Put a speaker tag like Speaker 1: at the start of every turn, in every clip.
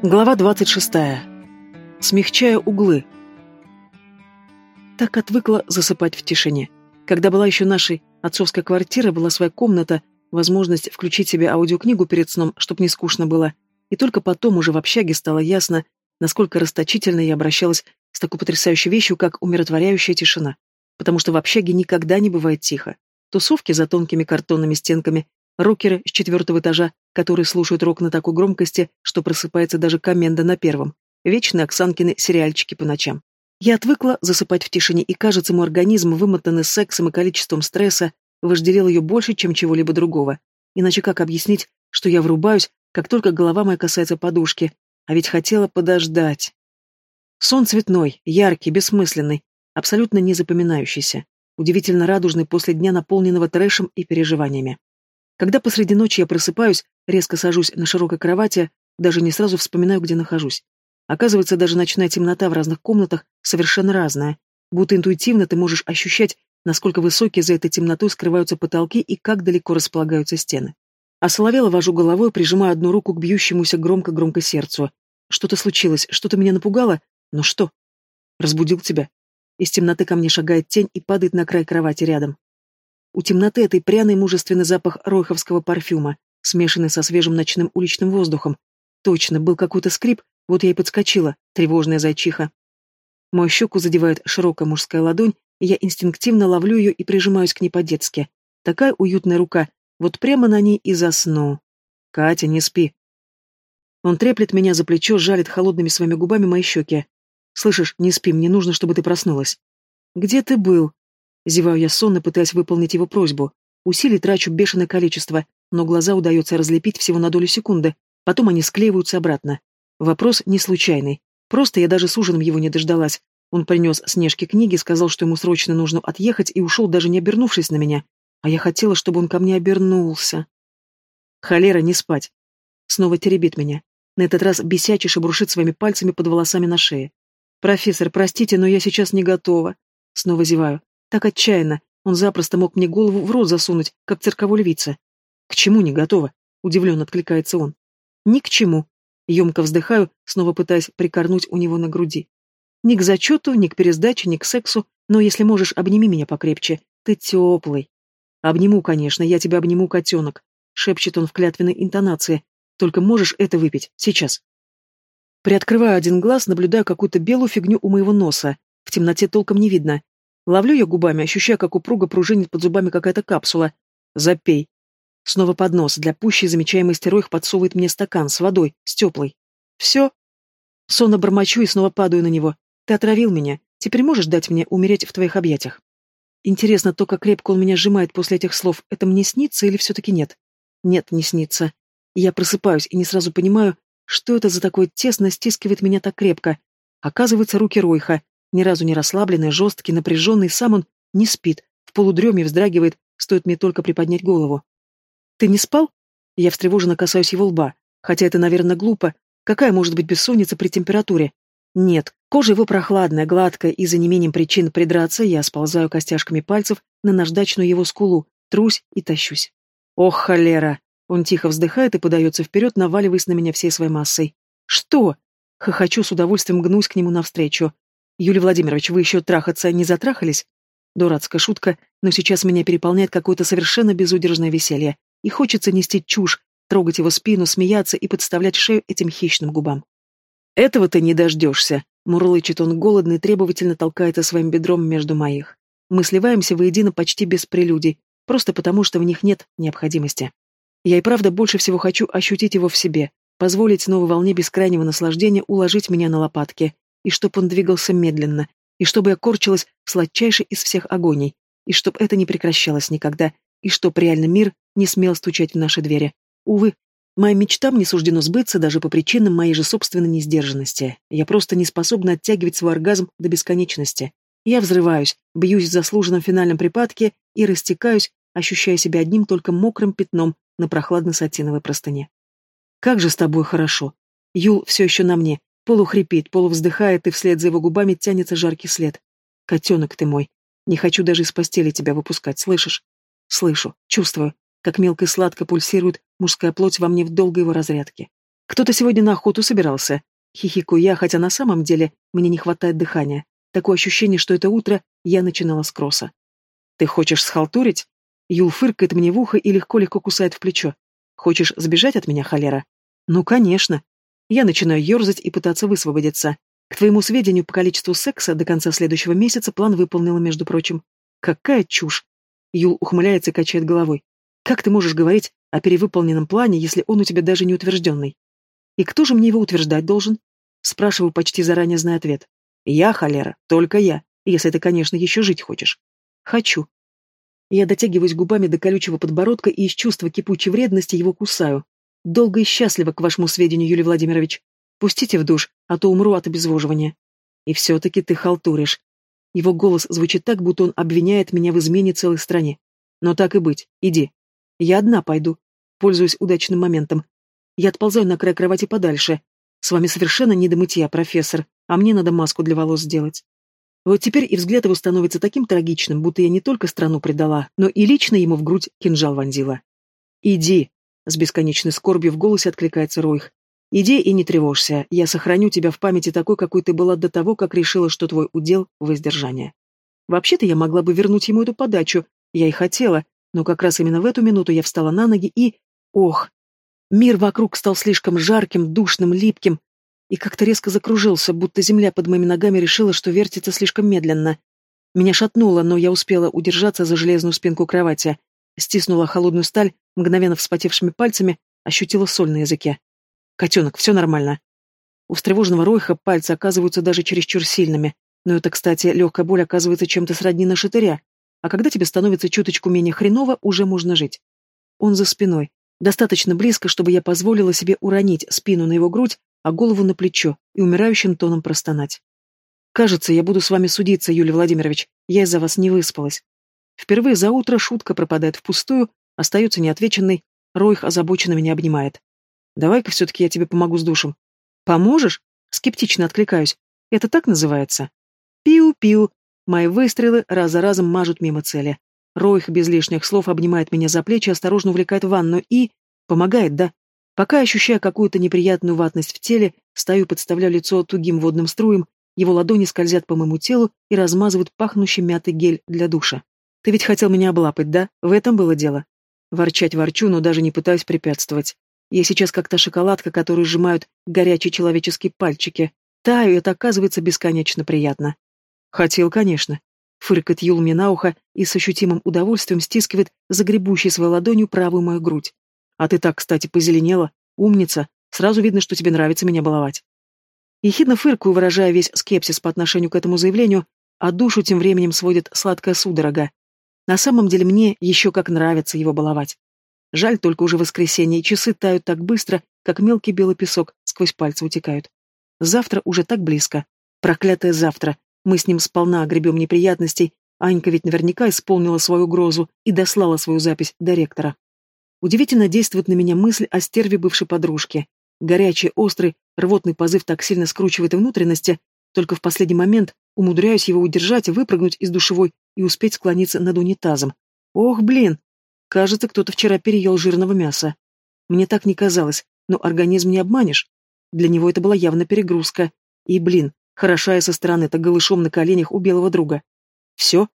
Speaker 1: Глава 26. Смягчая углы. Так отвыкла засыпать в тишине. Когда была еще нашей отцовская квартира, была своя комната, возможность включить себе аудиокнигу перед сном, чтоб не скучно было. И только потом уже в общаге стало ясно, насколько расточительно я обращалась с такой потрясающей вещью, как умиротворяющая тишина. Потому что в общаге никогда не бывает тихо. Тусовки за тонкими картонными стенками, рокеры с четвертого этажа, которые слушают рок на такой громкости, что просыпается даже коменда на первом, вечные Оксанкины сериальчики по ночам. Я отвыкла засыпать в тишине, и, кажется, мой организм, вымотанный сексом и количеством стресса, вожделел ее больше, чем чего-либо другого. Иначе как объяснить, что я врубаюсь, как только голова моя касается подушки, а ведь хотела подождать. Сон цветной, яркий, бессмысленный, абсолютно незапоминающийся, удивительно радужный после дня, наполненного трэшем и переживаниями. Когда посреди ночи я просыпаюсь, резко сажусь на широкой кровати, даже не сразу вспоминаю, где нахожусь. Оказывается, даже ночная темнота в разных комнатах совершенно разная. Будто интуитивно ты можешь ощущать, насколько высокие за этой темнотой скрываются потолки и как далеко располагаются стены. А соловела вожу головой, прижимая одну руку к бьющемуся громко-громко сердцу. Что-то случилось, что-то меня напугало? Но что? Разбудил тебя. Из темноты ко мне шагает тень и падает на край кровати рядом. У темноты этой пряный мужественный запах ройховского парфюма, смешанный со свежим ночным уличным воздухом. Точно, был какой-то скрип, вот я и подскочила, тревожная зайчиха. Мою щеку задевает широкая мужская ладонь, и я инстинктивно ловлю ее и прижимаюсь к ней по-детски. Такая уютная рука, вот прямо на ней и засну. «Катя, не спи». Он треплет меня за плечо, жалит холодными своими губами мои щеки. «Слышишь, не спи, мне нужно, чтобы ты проснулась». «Где ты был?» Зеваю я сонно, пытаясь выполнить его просьбу. Усилий трачу бешеное количество, но глаза удается разлепить всего на долю секунды, потом они склеиваются обратно. Вопрос не случайный. Просто я даже с ужином его не дождалась. Он принес Снежке книги, сказал, что ему срочно нужно отъехать, и ушел, даже не обернувшись на меня. А я хотела, чтобы он ко мне обернулся. Холера, не спать. Снова теребит меня. На этот раз бесячий шебрушит своими пальцами под волосами на шее. «Профессор, простите, но я сейчас не готова». Снова зеваю. Так отчаянно. Он запросто мог мне голову в рот засунуть, как цирковой львица. К чему не готова? Удивленно откликается он. Ни к чему. Емко вздыхаю, снова пытаясь прикорнуть у него на груди. Ни к зачету, ни к пересдаче, ни к сексу, но если можешь, обними меня покрепче. Ты теплый. Обниму, конечно, я тебя обниму, котенок. Шепчет он в клятвенной интонации. Только можешь это выпить. Сейчас. Приоткрываю один глаз, наблюдаю какую-то белую фигню у моего носа. В темноте толком не видно. Ловлю ее губами, ощущая, как упруго пружинит под зубами какая-то капсула. Запей. Снова поднос. Для пущей замечаемости Ройх подсовывает мне стакан с водой, с теплой. Все. Сонно бормочу и снова падаю на него. Ты отравил меня. Теперь можешь дать мне умереть в твоих объятиях? Интересно, то, как крепко он меня сжимает после этих слов, это мне снится или все-таки нет? Нет, не снится. Я просыпаюсь и не сразу понимаю, что это за такое тесно стискивает меня так крепко. Оказывается, руки Ройха, ни разу не расслабленный, жесткий, напряженный, сам он не спит, в полудреме вздрагивает, стоит мне только приподнять голову. «Ты не спал?» Я встревоженно касаюсь его лба, хотя это, наверное, глупо. Какая может быть бессонница при температуре? Нет, кожа его прохладная, гладкая, и за неимением причин придраться я сползаю костяшками пальцев на наждачную его скулу, трусь и тащусь. «Ох, холера!» Он тихо вздыхает и подается вперед, наваливаясь на меня всей своей массой. «Что?» Хохочу с удовольствием гнусь к нему навстречу. Юлий Владимирович, вы еще трахаться не затрахались? Дурацкая шутка, но сейчас меня переполняет какое-то совершенно безудержное веселье. И хочется нести чушь, трогать его спину, смеяться и подставлять шею этим хищным губам. «Этого ты не дождешься», — мурлычет он голодно и требовательно толкается своим бедром между моих. Мы сливаемся воедино почти без прелюдий, просто потому что в них нет необходимости. Я и правда больше всего хочу ощутить его в себе, позволить новой волне бескрайнего наслаждения уложить меня на лопатки, и чтоб он двигался медленно, и чтобы я корчилась сладчайшей из всех агоний, и чтоб это не прекращалось никогда, и чтоб реальный мир не смел стучать в наши двери. Увы, моим мечтам не суждено сбыться даже по причинам моей же собственной несдержанности. Я просто не способна оттягивать свой оргазм до бесконечности. Я взрываюсь, бьюсь в заслуженном финальном припадке и растекаюсь, ощущая себя одним только мокрым пятном на прохладной сатиновой простыне. «Как же с тобой хорошо!» Юл все еще на мне, Полухрипит, полувздыхает, и вслед за его губами тянется жаркий след. «Котенок ты мой! Не хочу даже из постели тебя выпускать, слышишь?» «Слышу, чувствую, как мелко и сладко пульсирует мужская плоть во мне в долгой его разрядке. Кто-то сегодня на охоту собирался. Хихикаю я, хотя на самом деле мне не хватает дыхания. Такое ощущение, что это утро я начинала с кросса. Ты хочешь схалтурить? Юл фыркает мне в ухо и легко-легко кусает в плечо. Хочешь сбежать от меня, холера? Ну, конечно. Я начинаю ерзать и пытаться высвободиться. К твоему сведению, по количеству секса до конца следующего месяца план выполнила, между прочим. Какая чушь! Юл ухмыляется и качает головой. Как ты можешь говорить о перевыполненном плане, если он у тебя даже не утвержденный? И кто же мне его утверждать должен? Спрашиваю, почти заранее зная ответ. Я, холера, только я, если ты, конечно, еще жить хочешь. Хочу. Я дотягиваюсь губами до колючего подбородка и из чувства кипучей вредности его кусаю. Долго и счастливо, к вашему сведению, Юлий Владимирович. Пустите в душ, а то умру от обезвоживания. И все-таки ты халтуришь. Его голос звучит так, будто он обвиняет меня в измене целой стране. Но так и быть, иди. Я одна пойду. Пользуюсь удачным моментом. Я отползаю на край кровати подальше. С вами совершенно не до мытья, профессор, а мне надо маску для волос сделать. Вот теперь и взгляд его становится таким трагичным, будто я не только страну предала, но и лично ему в грудь кинжал вонзила. «Иди!» — с бесконечной скорбью в голосе откликается Ройх. «Иди и не тревожься, я сохраню тебя в памяти такой, какой ты была до того, как решила, что твой удел — воздержание. Вообще-то я могла бы вернуть ему эту подачу, я и хотела, но как раз именно в эту минуту я встала на ноги и... Ох! Мир вокруг стал слишком жарким, душным, липким, и как-то резко закружился, будто земля под моими ногами решила, что вертится слишком медленно. Меня шатнуло, но я успела удержаться за железную спинку кровати. Стиснула холодную сталь, мгновенно вспотевшими пальцами, ощутила соль на языке. «Котенок, все нормально». У встревоженного Ройха пальцы оказываются даже чересчур сильными, но это, кстати, легкая боль оказывается чем-то сродни на шатыря, а когда тебе становится чуточку менее хреново, уже можно жить. Он за спиной, достаточно близко, чтобы я позволила себе уронить спину на его грудь, а голову на плечо и умирающим тоном простонать. «Кажется, я буду с вами судиться, Юлий Владимирович. Я из-за вас не выспалась». Впервые за утро шутка пропадает впустую, остается неотвеченной, Ройх озабоченно меня обнимает. «Давай-ка все-таки я тебе помогу с душем». «Поможешь?» Скептично откликаюсь. «Это так называется?» «Пиу-пиу». Мои выстрелы раз за разом мажут мимо цели. Ройх без лишних слов обнимает меня за плечи, осторожно увлекает в ванну и... Помогает, да? Пока, ощущая какую-то неприятную ватность в теле, стою, подставляю лицо тугим водным струем, его ладони скользят по моему телу и размазывают пахнущий мятый гель для душа. «Ты ведь хотел меня облапать, да? В этом было дело?» Ворчать ворчу, но даже не пытаюсь препятствовать. Я сейчас как та шоколадка, которую сжимают горячие человеческие пальчики. Таю, это оказывается бесконечно приятно. Хотел, конечно. Фыркает Юл мне на ухо и с ощутимым удовольствием стискивает загребущей своей ладонью правую мою грудь. А ты так, кстати, позеленела. Умница. Сразу видно, что тебе нравится меня баловать. Ехидно фыркую, выражая весь скепсис по отношению к этому заявлению, а душу тем временем сводит сладкая судорога. На самом деле мне еще как нравится его баловать. Жаль только уже воскресенье, и часы тают так быстро, как мелкий белый песок сквозь пальцы утекают. Завтра уже так близко. Проклятое завтра. Мы с ним сполна огребем неприятностей. Анька ведь наверняка исполнила свою угрозу и дослала свою запись до ректора. Удивительно действует на меня мысль о стерве бывшей подружки. Горячий, острый, рвотный позыв так сильно скручивает внутренности, только в последний момент умудряюсь его удержать, выпрыгнуть из душевой и успеть склониться над унитазом. Ох, блин! Кажется, кто-то вчера переел жирного мяса. Мне так не казалось, но организм не обманешь. Для него это была явно перегрузка. И, блин, хороша я со стороны, так голышом на коленях у белого друга. Все,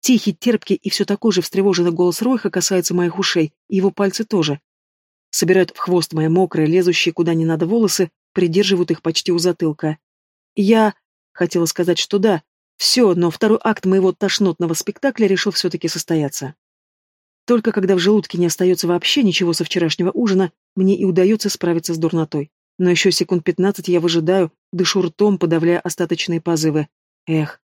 Speaker 1: Тихий, терпкий и все такой же встревоженный голос Ройха касается моих ушей, и его пальцы тоже. Собирают в хвост мои мокрые, лезущие куда не надо волосы, придерживают их почти у затылка. Я... Хотела сказать, что да. Все, но второй акт моего тошнотного спектакля решил все-таки состояться. Только когда в желудке не остается вообще ничего со вчерашнего ужина, мне и удается справиться с дурнотой. Но еще секунд пятнадцать я выжидаю, дышу ртом, подавляя остаточные позывы. Эх,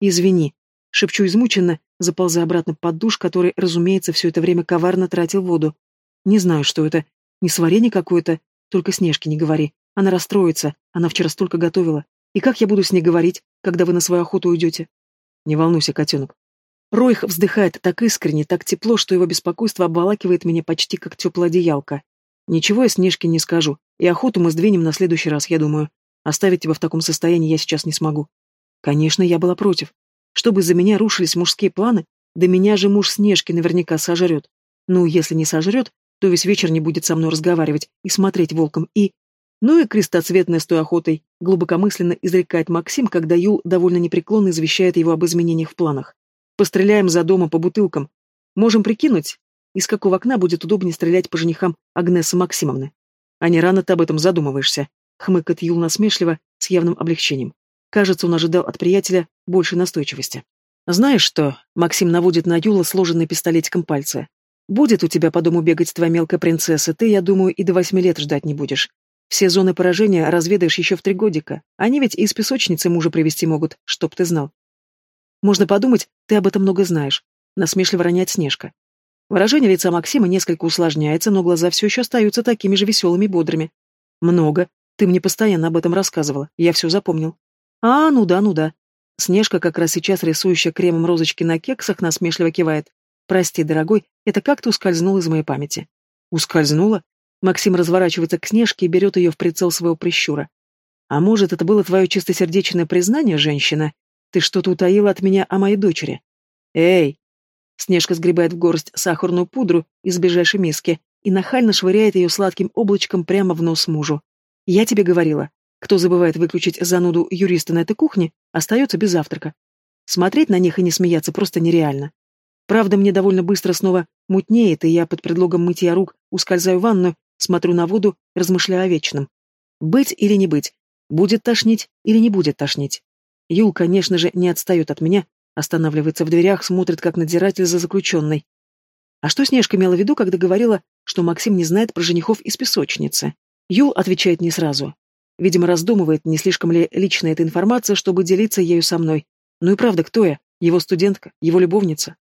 Speaker 1: извини, Шепчу измученно, заползая обратно под душ, который, разумеется, все это время коварно тратил воду. Не знаю, что это. Не сварение какое-то. Только Снежке не говори. Она расстроится. Она вчера столько готовила. И как я буду с ней говорить, когда вы на свою охоту уйдете? Не волнуйся, котенок. Ройх вздыхает так искренне, так тепло, что его беспокойство обволакивает меня почти как теплая одеялка. Ничего я Снежке не скажу, и охоту мы сдвинем на следующий раз, я думаю. Оставить тебя в таком состоянии я сейчас не смогу. Конечно, я была против. Чтобы за меня рушились мужские планы, да меня же муж Снежки наверняка сожрет. Ну, если не сожрет, то весь вечер не будет со мной разговаривать и смотреть волком, и... Ну и крестоцветная с той охотой, глубокомысленно изрекает Максим, когда Юл довольно непреклонно извещает его об изменениях в планах. Постреляем за дома по бутылкам. Можем прикинуть, из какого окна будет удобнее стрелять по женихам Агнесы Максимовны. А не рано ты об этом задумываешься, хмыкает Юл насмешливо, с явным облегчением. Кажется, он ожидал от приятеля большей настойчивости. Знаешь что, Максим наводит на Юла сложенный пистолетиком пальцы. Будет у тебя по дому бегать твоя мелкая принцесса, ты, я думаю, и до восьми лет ждать не будешь. Все зоны поражения разведаешь еще в три годика. Они ведь из песочницы мужа привести могут, чтоб ты знал. Можно подумать, ты об этом много знаешь. Насмешливо роняет Снежка. Выражение лица Максима несколько усложняется, но глаза все еще остаются такими же веселыми и бодрыми. Много. Ты мне постоянно об этом рассказывала. Я все запомнил. А, ну да, ну да. Снежка, как раз сейчас рисующая кремом розочки на кексах, насмешливо кивает. Прости, дорогой, это как-то ускользнуло из моей памяти. Ускользнуло? Максим разворачивается к Снежке и берет ее в прицел своего прищура. «А может, это было твое чистосердечное признание, женщина? Ты что-то утаила от меня о моей дочери?» «Эй!» Снежка сгребает в горсть сахарную пудру из ближайшей миски и нахально швыряет ее сладким облачком прямо в нос мужу. «Я тебе говорила, кто забывает выключить зануду юриста на этой кухне, остается без завтрака. Смотреть на них и не смеяться просто нереально. Правда, мне довольно быстро снова мутнеет, и я под предлогом мытья рук ускользаю в ванную Смотрю на воду, размышляя о вечном. Быть или не быть? Будет тошнить или не будет тошнить? Юл, конечно же, не отстает от меня, останавливается в дверях, смотрит как надзиратель за заключенной. А что Снежка имела в виду, когда говорила, что Максим не знает про женихов из песочницы? Юл отвечает не сразу. Видимо, раздумывает, не слишком ли личная эта информация, чтобы делиться ею со мной. Ну и правда, кто я? Его студентка? Его любовница?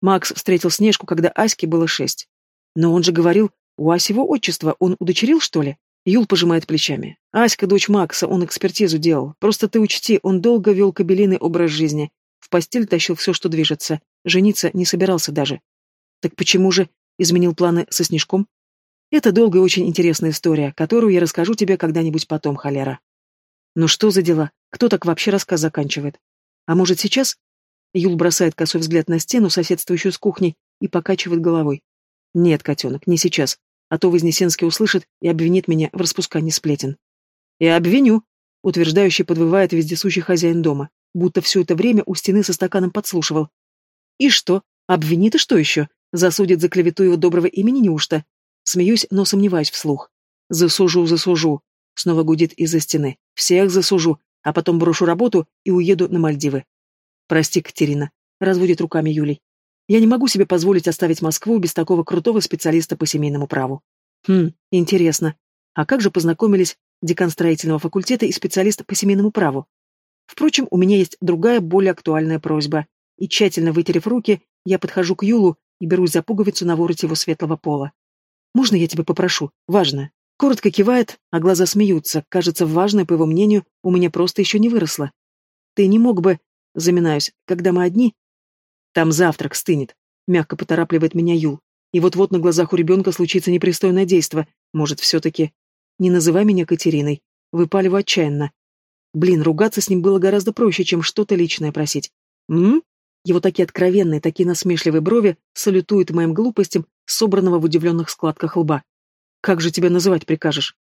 Speaker 1: Макс встретил Снежку, когда Аське было шесть. Но он же говорил, у Асева отчество он удочерил, что ли? Юл пожимает плечами. Аська дочь Макса, он экспертизу делал. Просто ты учти, он долго вел кабелиный образ жизни. В постель тащил все, что движется. Жениться не собирался даже. Так почему же изменил планы со Снежком? Это долгая и очень интересная история, которую я расскажу тебе когда-нибудь потом, холера. Ну что за дела? Кто так вообще рассказ заканчивает? А может сейчас? Юл бросает косой взгляд на стену, соседствующую с кухней, и покачивает головой. Нет, котенок, не сейчас а то Вознесенский услышит и обвинит меня в распускании сплетен. «Я обвиню», — утверждающий подвывает вездесущий хозяин дома, будто все это время у стены со стаканом подслушивал. «И что? Обвинит и что еще? Засудит за клевету его доброго имени неужто?» Смеюсь, но сомневаюсь вслух. «Засужу, засужу», — снова гудит из-за стены. «Всех засужу, а потом брошу работу и уеду на Мальдивы». «Прости, Катерина», — разводит руками Юлий. Я не могу себе позволить оставить Москву без такого крутого специалиста по семейному праву. Хм, интересно. А как же познакомились декан строительного факультета и специалист по семейному праву? Впрочем, у меня есть другая, более актуальная просьба. И тщательно вытерев руки, я подхожу к Юлу и берусь за пуговицу на вороте его светлого пола. «Можно я тебя попрошу? Важно». Коротко кивает, а глаза смеются. Кажется, важное, по его мнению, у меня просто еще не выросло. «Ты не мог бы...» Заминаюсь. «Когда мы одни, там завтрак стынет. Мягко поторапливает меня Юл. И вот-вот на глазах у ребенка случится непристойное действо. Может, все-таки... Не называй меня Катериной. Выпаливаю отчаянно. Блин, ругаться с ним было гораздо проще, чем что-то личное просить. М? Его такие откровенные, такие насмешливые брови салютуют моим глупостям, собранного в удивленных складках лба. Как же тебя называть прикажешь?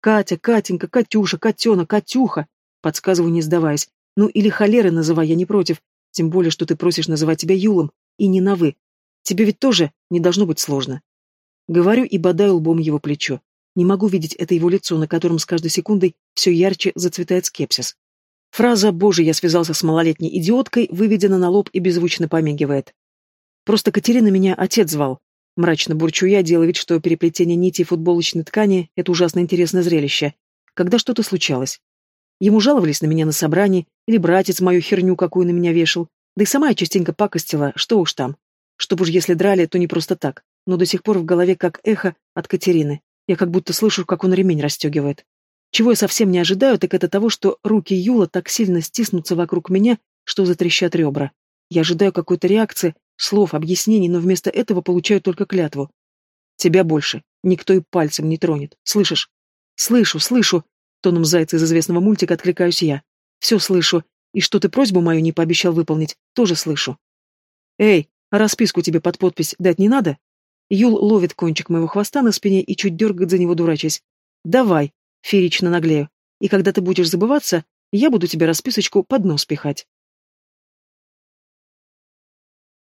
Speaker 1: Катя, Катенька, Катюша, Катенок, Катюха. Подсказываю, не сдаваясь. Ну или холеры называй, я не против. Тем более, что ты просишь называть тебя Юлом, и не на «вы». Тебе ведь тоже не должно быть сложно. Говорю и бодаю лбом его плечо. Не могу видеть это его лицо, на котором с каждой секундой все ярче зацветает скепсис. Фраза «Боже, я связался с малолетней идиоткой» выведена на лоб и беззвучно помигивает. Просто Катерина меня отец звал. Мрачно бурчу я, делая вид, что переплетение нитей футболочной ткани — это ужасно интересное зрелище. Когда что-то случалось. Ему жаловались на меня на собрании, или братец мою херню какую на меня вешал. Да и сама я частенько пакостила, что уж там. Чтоб уж если драли, то не просто так. Но до сих пор в голове как эхо от Катерины. Я как будто слышу, как он ремень расстегивает. Чего я совсем не ожидаю, так это того, что руки Юла так сильно стиснутся вокруг меня, что затрещат ребра. Я ожидаю какой-то реакции, слов, объяснений, но вместо этого получаю только клятву. Тебя больше. Никто и пальцем не тронет. Слышишь? Слышу, слышу, Тоном зайца из известного мультика откликаюсь я. Все слышу. И что ты просьбу мою не пообещал выполнить, тоже слышу. Эй, а расписку тебе под подпись дать не надо? Юл ловит кончик моего хвоста на спине и чуть дергает за него, дурачась. Давай. феерично наглею. И когда ты будешь забываться, я буду тебе расписочку под нос пихать.